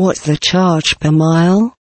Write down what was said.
What's the charge per mile?